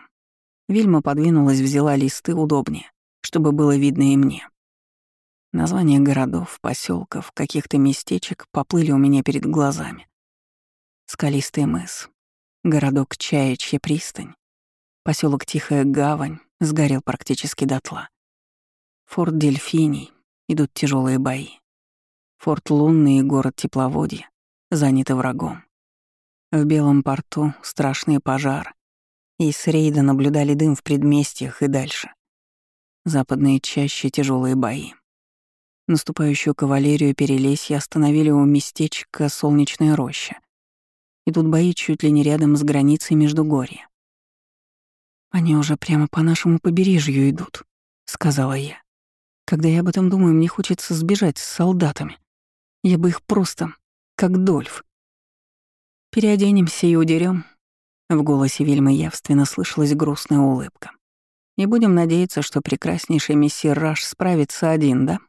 Вильма подвинулась, взяла листы удобнее, чтобы было видно и мне. Названия городов, поселков, каких-то местечек поплыли у меня перед глазами. Скалистый мыс, городок Чаячья пристань, поселок Тихая гавань сгорел практически дотла. Форт Дельфиний, идут тяжелые бои. Форт Лунный и город Тепловодье заняты врагом. В Белом порту страшный пожар, и с рейда наблюдали дым в предместьях и дальше. Западные чаще тяжелые бои. Наступающую кавалерию Перелесья остановили у местечка Солнечная роща. И тут бои чуть ли не рядом с границей Междугорья. «Они уже прямо по нашему побережью идут», — сказала я. «Когда я об этом думаю, мне хочется сбежать с солдатами. Я бы их просто, как Дольф. Переоденемся и удерем. В голосе Вильмы явственно слышалась грустная улыбка. «И будем надеяться, что прекраснейший мессир Раш справится один, да?»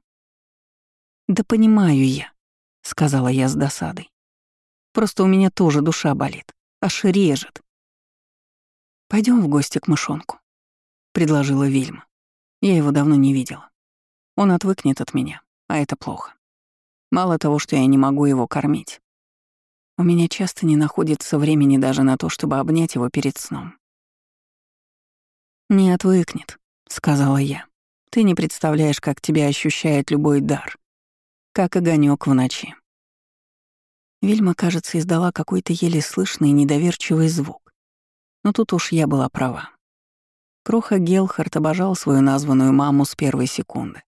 «Да понимаю я», — сказала я с досадой. «Просто у меня тоже душа болит, аж режет». Пойдем в гости к мышонку», — предложила Вильма. Я его давно не видела. Он отвыкнет от меня, а это плохо. Мало того, что я не могу его кормить. У меня часто не находится времени даже на то, чтобы обнять его перед сном. «Не отвыкнет», — сказала я. «Ты не представляешь, как тебя ощущает любой дар как огонек в ночи. Вильма, кажется, издала какой-то еле слышный недоверчивый звук. Но тут уж я была права. Кроха Гелхард обожал свою названную маму с первой секунды.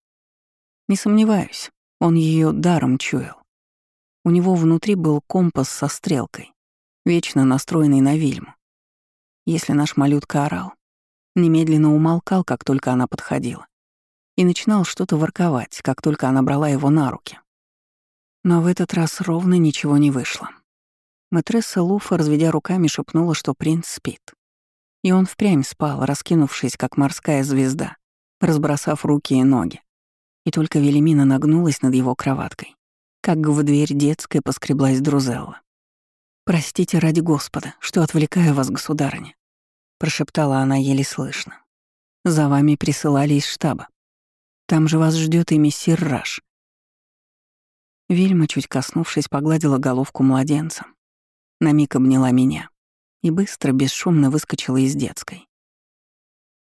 Не сомневаюсь, он ее даром чуял. У него внутри был компас со стрелкой, вечно настроенный на Вильму. Если наш малютка орал, немедленно умолкал, как только она подходила и начинал что-то ворковать, как только она брала его на руки. Но в этот раз ровно ничего не вышло. Матресса Луфа, разведя руками, шепнула, что принц спит. И он впрямь спал, раскинувшись, как морская звезда, разбросав руки и ноги. И только Велимина нагнулась над его кроваткой, как в дверь детской поскреблась Друзелла. «Простите ради Господа, что отвлекаю вас, государыня», — прошептала она еле слышно. «За вами присылали из штаба. Там же вас ждет и мессир Раш. Вильма, чуть коснувшись, погладила головку младенца. На миг обняла меня и быстро, бесшумно выскочила из детской.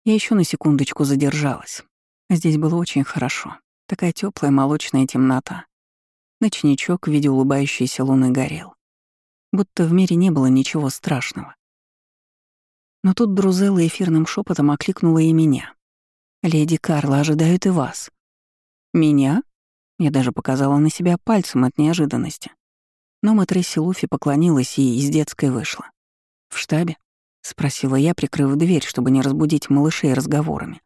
Я еще на секундочку задержалась. Здесь было очень хорошо. Такая теплая молочная темнота. Ночничок в виде улыбающейся луны горел. Будто в мире не было ничего страшного. Но тут Друзелла эфирным шепотом окликнула и меня. «Леди Карла ожидают и вас». «Меня?» Я даже показала на себя пальцем от неожиданности. Но матрессе Луфи поклонилась и из детской вышла. «В штабе?» — спросила я, прикрыв дверь, чтобы не разбудить малышей разговорами.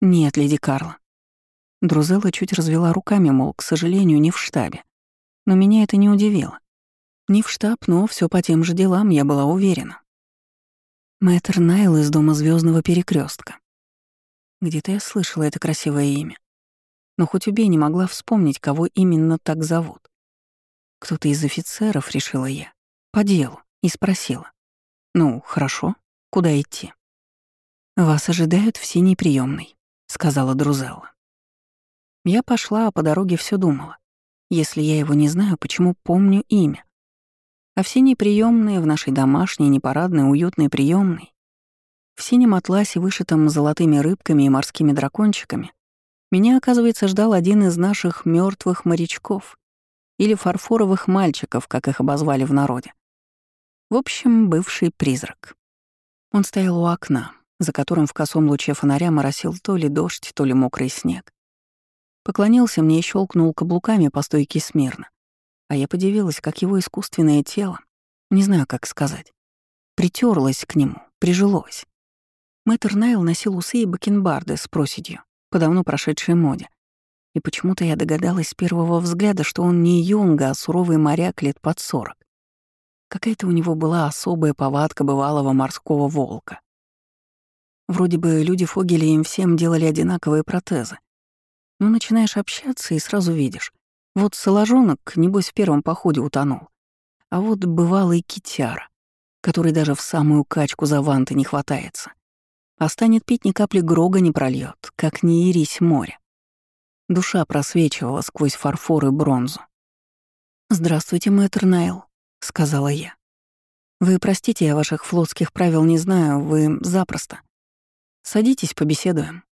«Нет, леди Карла». Друзелла чуть развела руками, мол, к сожалению, не в штабе. Но меня это не удивило. Не в штаб, но все по тем же делам, я была уверена. Мэтр Найл из дома звездного перекрестка. Где-то я слышала это красивое имя. Но хоть убей не могла вспомнить, кого именно так зовут. Кто-то из офицеров, решила я, по делу, и спросила. «Ну, хорошо, куда идти?» «Вас ожидают в синей приемной, сказала Друзелла. Я пошла, а по дороге все думала. Если я его не знаю, почему помню имя? А в синей приемной, в нашей домашней, непарадной, уютной приемной, в синем атласе, вышитом золотыми рыбками и морскими дракончиками, меня, оказывается, ждал один из наших мертвых морячков или фарфоровых мальчиков, как их обозвали в народе. В общем, бывший призрак. Он стоял у окна, за которым в косом луче фонаря моросил то ли дождь, то ли мокрый снег. Поклонился мне и щелкнул каблуками по стойке смирно. А я подивилась, как его искусственное тело, не знаю, как сказать, притерлось к нему, прижилось. Мэтр Найл носил усы и бакенбарды с проседью, по давно прошедшей моде. И почему-то я догадалась с первого взгляда, что он не юнга, а суровый моряк лет под сорок. Какая-то у него была особая повадка бывалого морского волка. Вроде бы люди Фогеля им всем делали одинаковые протезы. Но начинаешь общаться и сразу видишь. Вот соложонок, небось, в первом походе утонул. А вот бывалый китяра, который даже в самую качку за ванты не хватается. А станет пить ни капли грога не прольет, как не ирись море. Душа просвечивала сквозь фарфор и бронзу. «Здравствуйте, мэтр Найл», — сказала я. «Вы простите, я ваших флотских правил не знаю, вы запросто. Садитесь, побеседуем.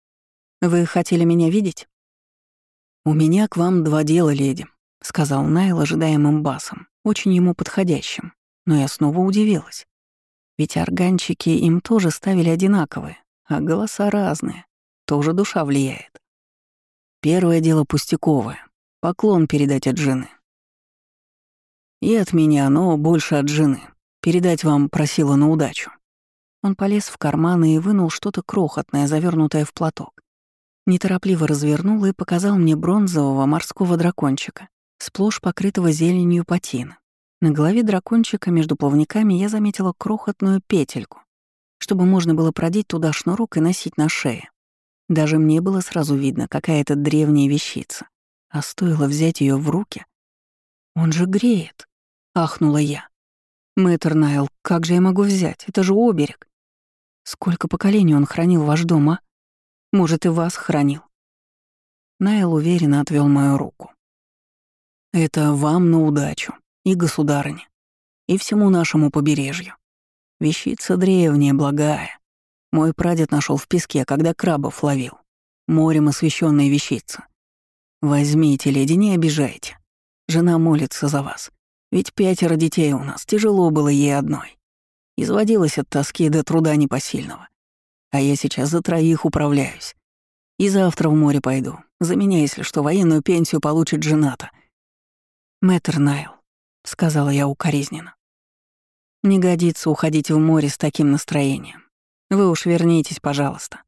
Вы хотели меня видеть?» «У меня к вам два дела, леди», — сказал Найл ожидаемым басом, очень ему подходящим. Но я снова удивилась. Ведь органчики им тоже ставили одинаковые, а голоса разные. Тоже душа влияет. Первое дело пустяковое. Поклон передать от жены. И от меня, но больше от жены. Передать вам просила на удачу. Он полез в карманы и вынул что-то крохотное, завернутое в платок. Неторопливо развернул и показал мне бронзового морского дракончика, сплошь покрытого зеленью патина. На голове дракончика между плавниками я заметила крохотную петельку, чтобы можно было продеть туда шнурок и носить на шее. Даже мне было сразу видно, какая это древняя вещица. А стоило взять ее в руки. Он же греет, ахнула я. Мэтр Найл, как же я могу взять? Это же оберег. Сколько поколений он хранил ваш дом, а? Может, и вас хранил. Найл уверенно отвел мою руку. Это вам на удачу и государыне, и всему нашему побережью. Вещица древняя, благая. Мой прадед нашел в песке, когда крабов ловил. Морем освещенная вещица. Возьмите, леди, не обижайте. Жена молится за вас. Ведь пятеро детей у нас, тяжело было ей одной. Изводилась от тоски до труда непосильного. А я сейчас за троих управляюсь. И завтра в море пойду. За меня, если что, военную пенсию получит жена-то. Мэтр Найл, — сказала я укоризненно. «Не годится уходить в море с таким настроением. Вы уж вернитесь, пожалуйста.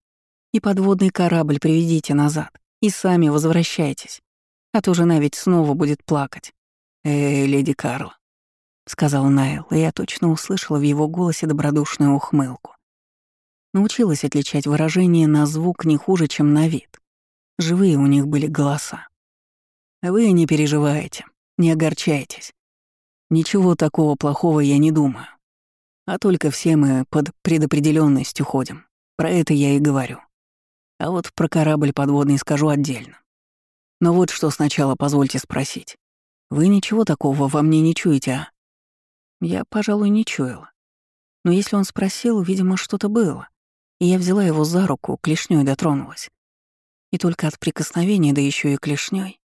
И подводный корабль приведите назад, и сами возвращайтесь. А то жена ведь снова будет плакать. «Эй, леди Карл», — сказал Найл, и я точно услышала в его голосе добродушную ухмылку. Научилась отличать выражение на звук не хуже, чем на вид. Живые у них были голоса. «Вы не переживайте, не огорчайтесь. Ничего такого плохого я не думаю. А только все мы под предопределенностью ходим. Про это я и говорю. А вот про корабль подводный скажу отдельно. Но вот что сначала позвольте спросить. Вы ничего такого во мне не чуете, а? Я, пожалуй, не чуяла. Но если он спросил, видимо, что-то было. И я взяла его за руку, клешнёй дотронулась. И только от прикосновения, да еще и клешнёй,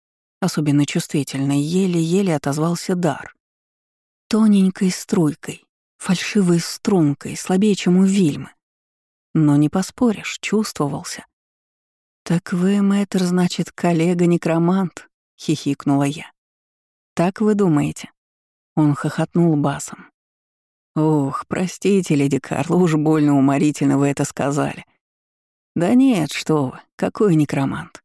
особенно чувствительно, еле-еле отозвался дар. Тоненькой струйкой, фальшивой стрункой, слабее, чем у Вильмы. Но не поспоришь, чувствовался. «Так вы, мэтр, значит, коллега-некромант, хихикнула я. «Так вы думаете?» Он хохотнул басом. «Ох, простите, леди Карла, уж больно уморительно вы это сказали. Да нет, что вы, какой некромант.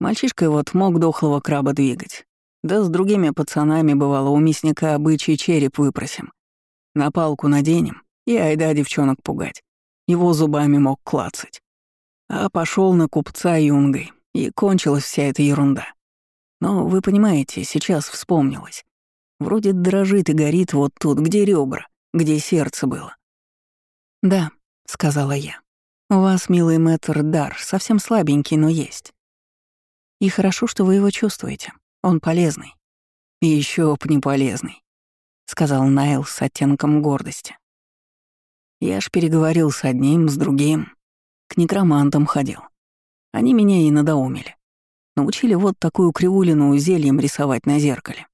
Мальчишка вот мог дохлого краба двигать. Да с другими пацанами бывало у мясника обычай череп выпросим. На палку наденем и айда девчонок пугать. Его зубами мог клацать. А пошел на купца юнгой, и кончилась вся эта ерунда. Но вы понимаете, сейчас вспомнилось. Вроде дрожит и горит вот тут, где ребра, где сердце было. «Да», — сказала я. «У вас, милый мэтр, дар, совсем слабенький, но есть. И хорошо, что вы его чувствуете. Он полезный». «И ещё б не полезный», — сказал Найл с оттенком гордости. «Я ж переговорил с одним, с другим. К некромантам ходил. Они меня и надоумили. Научили вот такую кривулину зельем рисовать на зеркале.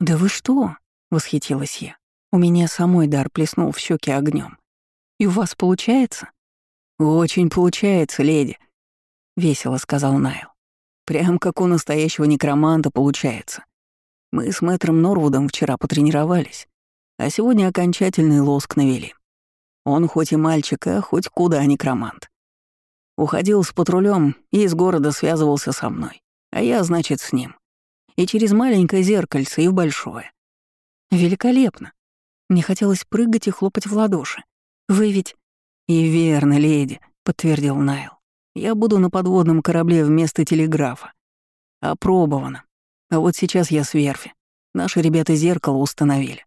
«Да вы что?» — восхитилась я. «У меня самой дар плеснул в щеки огнем. И у вас получается?» «Очень получается, леди», — весело сказал Найл. «Прям как у настоящего некроманта получается. Мы с мэтром Норвудом вчера потренировались, а сегодня окончательный лоск навели. Он хоть и мальчик, а хоть куда некромант. Уходил с патрулем и из города связывался со мной, а я, значит, с ним и через маленькое зеркальце и в большое. Великолепно. Мне хотелось прыгать и хлопать в ладоши. Вы ведь... И верно, леди, подтвердил Найл. Я буду на подводном корабле вместо телеграфа. Опробовано. А вот сейчас я с верфи. Наши ребята зеркало установили.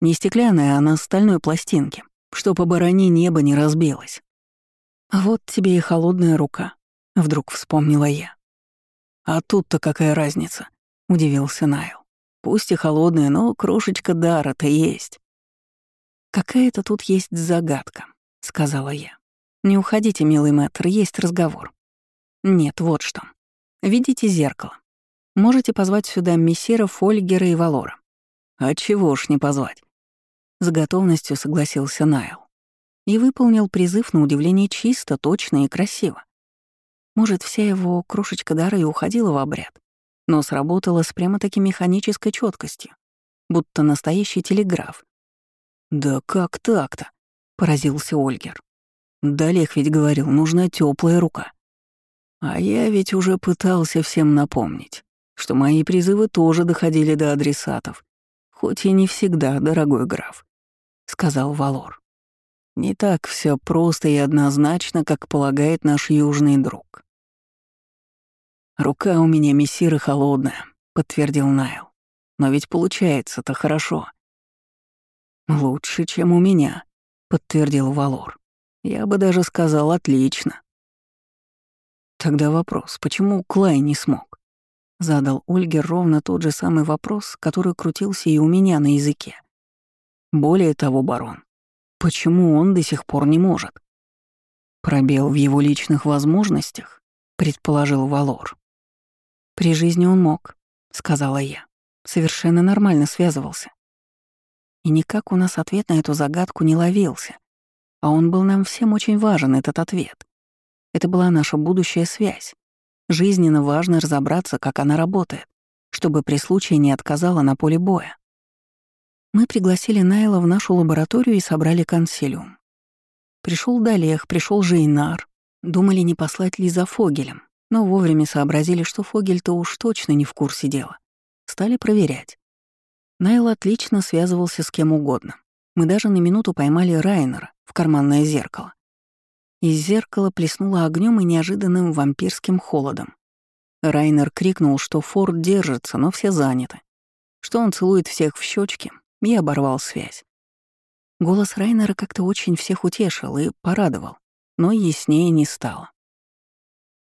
Не стеклянное, а на стальной пластинке, чтоб оборони небо не разбилось. А вот тебе и холодная рука, вдруг вспомнила я. А тут-то какая разница? — удивился Найл. «Пусть и холодная, но крошечка дара-то есть». «Какая-то тут есть загадка», — сказала я. «Не уходите, милый мэтр, есть разговор». «Нет, вот что. Видите зеркало. Можете позвать сюда мессира Фольгера и Валора». «А чего ж не позвать?» С готовностью согласился Найл. И выполнил призыв на удивление чисто, точно и красиво. Может, вся его крошечка дара и уходила в обряд, но сработало с прямо-таки механической четкостью, будто настоящий телеграф. «Да как так-то?» — поразился Ольгер. «Далех ведь говорил, нужна теплая рука. А я ведь уже пытался всем напомнить, что мои призывы тоже доходили до адресатов, хоть и не всегда, дорогой граф», — сказал Валор. «Не так все просто и однозначно, как полагает наш южный друг. «Рука у меня мессира холодная», — подтвердил Найл. «Но ведь получается-то хорошо». «Лучше, чем у меня», — подтвердил Валор. «Я бы даже сказал, отлично». Тогда вопрос, почему Клай не смог? Задал Ольгер ровно тот же самый вопрос, который крутился и у меня на языке. Более того, барон, почему он до сих пор не может? Пробел в его личных возможностях, предположил Валор. «При жизни он мог», — сказала я. «Совершенно нормально связывался». И никак у нас ответ на эту загадку не ловился. А он был нам всем очень важен, этот ответ. Это была наша будущая связь. Жизненно важно разобраться, как она работает, чтобы при случае не отказала на поле боя. Мы пригласили Найла в нашу лабораторию и собрали консилиум. Пришел Далех, пришел Жейнар. Думали, не послать ли за Фогелем, но вовремя сообразили, что Фогель-то уж точно не в курсе дела. Стали проверять. Найл отлично связывался с кем угодно. Мы даже на минуту поймали Райнера в карманное зеркало. Из зеркала плеснуло огнем и неожиданным вампирским холодом. Райнер крикнул, что форт держится, но все заняты. Что он целует всех в щечки, и оборвал связь. Голос Райнера как-то очень всех утешил и порадовал, но яснее не стало.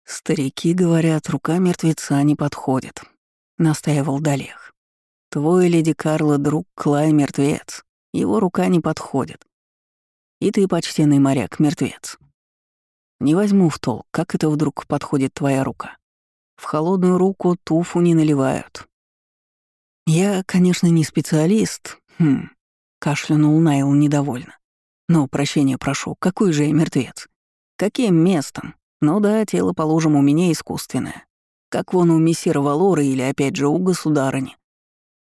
«Старики говорят, рука мертвеца не подходит», — настаивал Далех. «Твой леди Карла друг Клай мертвец, его рука не подходит. И ты, почтенный моряк, мертвец. Не возьму в толк, как это вдруг подходит твоя рука. В холодную руку туфу не наливают». «Я, конечно, не специалист», хм, кашлянул Найл недовольно. «Но прощения прошу, какой же я мертвец? Каким местом? Ну да, тело, положим, у меня искусственное. как вон у мессира Валора или опять же у государыни.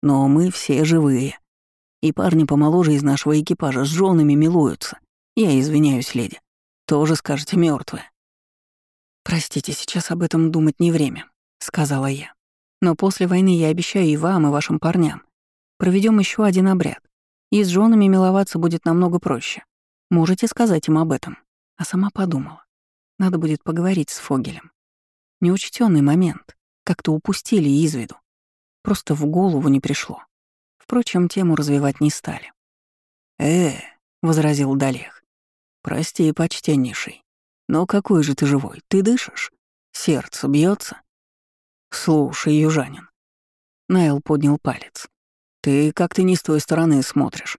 Но мы все живые. И парни помоложе из нашего экипажа с женами милуются. Я извиняюсь, леди. Тоже скажете мертвые. «Простите, сейчас об этом думать не время», — сказала я. «Но после войны я обещаю и вам, и вашим парням. Проведем еще один обряд. И с женами миловаться будет намного проще. Можете сказать им об этом». А сама подумала. Надо будет поговорить с Фогелем. Неучтенный момент. Как-то упустили из виду. Просто в голову не пришло. Впрочем, тему развивать не стали. «Э, — возразил Далех, — прости, почтеннейший. Но какой же ты живой? Ты дышишь? Сердце бьется? Слушай, южанин. Найл поднял палец. Ты как-то не с той стороны смотришь.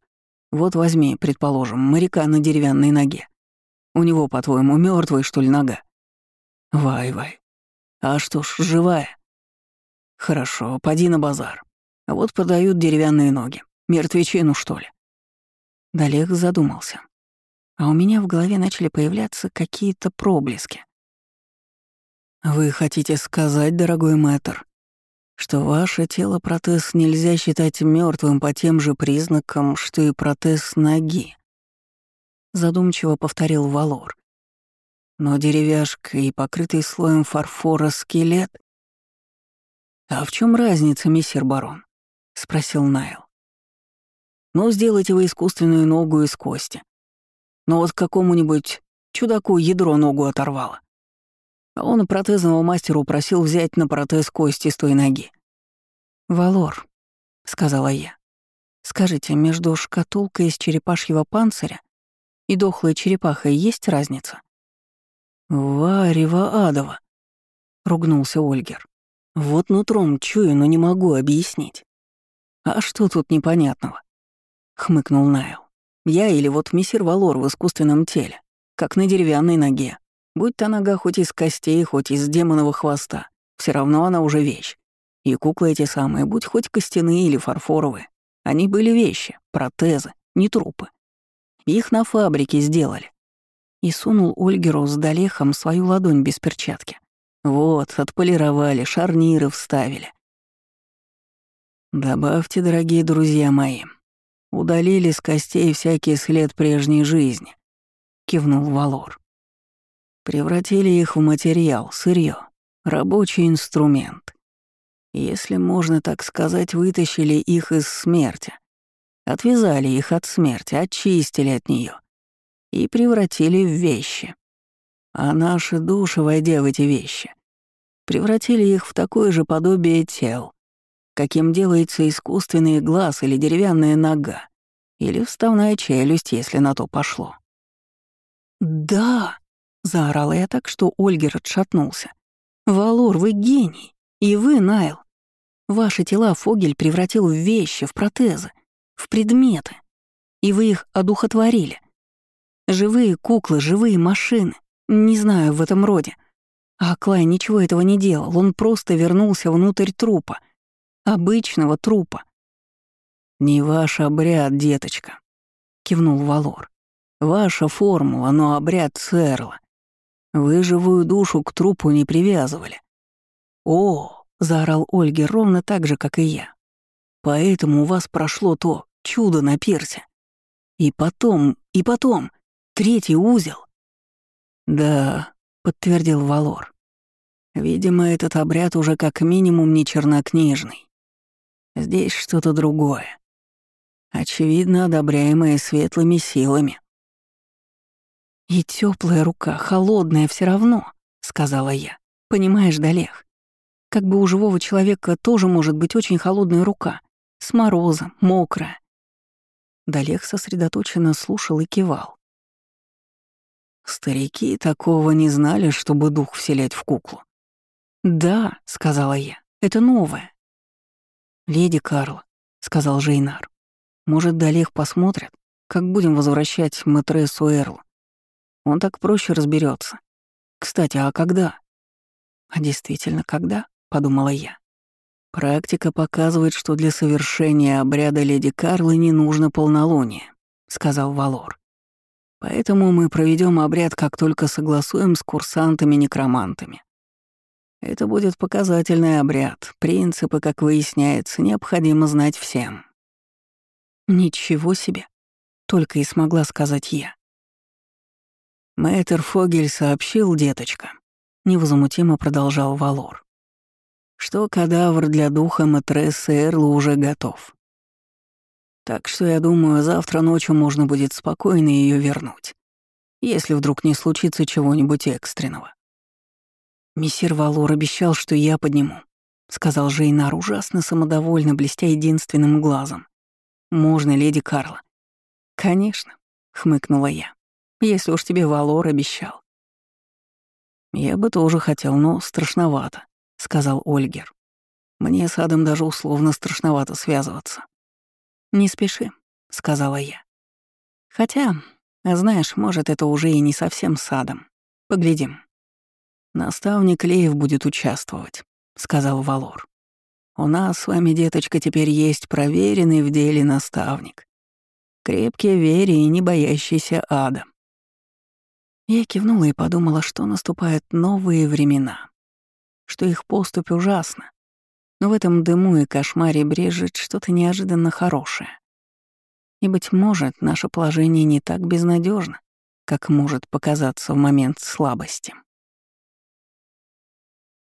Вот возьми, предположим, моряка на деревянной ноге. У него, по-твоему, мертвая что ли, нога? Вай-вай. А что ж, живая? Хорошо, поди на базар. А вот продают деревянные ноги. Мертвечину, что ли? Далех задумался а у меня в голове начали появляться какие-то проблески. «Вы хотите сказать, дорогой мэтр, что ваше тело-протез нельзя считать мертвым по тем же признакам, что и протез ноги?» Задумчиво повторил Валор. «Но деревяшка и покрытый слоем фарфора скелет...» «А в чем разница, мистер барон?» — спросил Найл. «Ну, сделайте вы искусственную ногу из кости, но вот какому-нибудь чудаку ядро ногу оторвало. А он протезного мастера просил взять на протез кости с той ноги. «Валор», — сказала я, — «скажите, между шкатулкой из черепашьего панциря и дохлой черепахой есть разница?» «Варева адова», — ругнулся Ольгер. «Вот нутром чую, но не могу объяснить». «А что тут непонятного?» — хмыкнул Найл. Я или вот мессир Валор в искусственном теле, как на деревянной ноге. Будь та нога хоть из костей, хоть из демонового хвоста, все равно она уже вещь. И куклы эти самые, будь хоть костяные или фарфоровые, они были вещи, протезы, не трупы. Их на фабрике сделали. И сунул Ольгеру с Далехом свою ладонь без перчатки. Вот, отполировали, шарниры вставили. Добавьте, дорогие друзья мои, Удалили с костей всякий след прежней жизни, кивнул Валор. Превратили их в материал, сырье, рабочий инструмент. Если можно так сказать, вытащили их из смерти. Отвязали их от смерти, очистили от нее и превратили в вещи. А наши души, войдя в эти вещи, превратили их в такое же подобие тел, каким делается искусственный глаз или деревянная нога, или вставная челюсть, если на то пошло. «Да!» — заорала я так, что Ольгер отшатнулся. «Валор, вы гений! И вы, Найл! Ваши тела Фогель превратил в вещи, в протезы, в предметы. И вы их одухотворили. Живые куклы, живые машины. Не знаю, в этом роде. А Клай ничего этого не делал, он просто вернулся внутрь трупа, обычного трупа. «Не ваш обряд, деточка», — кивнул Валор. «Ваша формула, но обряд Церла. Вы живую душу к трупу не привязывали». «О!» — заорал Ольге ровно так же, как и я. «Поэтому у вас прошло то чудо на пирсе. И потом, и потом, третий узел». «Да», — подтвердил Валор. «Видимо, этот обряд уже как минимум не чернокнижный. Здесь что-то другое. Очевидно, одобряемое светлыми силами. «И теплая рука, холодная все равно», — сказала я. «Понимаешь, Далех, как бы у живого человека тоже может быть очень холодная рука, с морозом, мокрая». Далех сосредоточенно слушал и кивал. «Старики такого не знали, чтобы дух вселять в куклу». «Да», — сказала я, — «это новое. «Леди Карл», — сказал Жейнар, — «может, Далех посмотрят, как будем возвращать Матрессу Эрл. Он так проще разберется. Кстати, а когда?» «А действительно, когда?» — подумала я. «Практика показывает, что для совершения обряда леди Карлы не нужно полнолуние», — сказал Валор. «Поэтому мы проведем обряд, как только согласуем с курсантами-некромантами. Это будет показательный обряд. Принципы, как выясняется, необходимо знать всем. Ничего себе. Только и смогла сказать я. Мэтр Фогель сообщил, деточка. Невозмутимо продолжал Валор. Что кадавр для духа матрессы Эрла уже готов. Так что я думаю, завтра ночью можно будет спокойно ее вернуть, если вдруг не случится чего-нибудь экстренного. «Мессир Валор обещал, что я подниму», — сказал Жейнар, ужасно самодовольно, блестя единственным глазом. «Можно, леди Карла?» «Конечно», — хмыкнула я, — «если уж тебе Валор обещал». «Я бы тоже хотел, но страшновато», — сказал Ольгер. «Мне с Адом даже условно страшновато связываться». «Не спеши», — сказала я. «Хотя, знаешь, может, это уже и не совсем с Адом. Поглядим». «Наставник Леев будет участвовать», — сказал Валор. «У нас с вами, деточка, теперь есть проверенный в деле наставник. Крепкий вере и не боящийся ада». Я кивнула и подумала, что наступают новые времена, что их поступь ужасна, но в этом дыму и кошмаре брежет что-то неожиданно хорошее. И, быть может, наше положение не так безнадежно, как может показаться в момент слабости.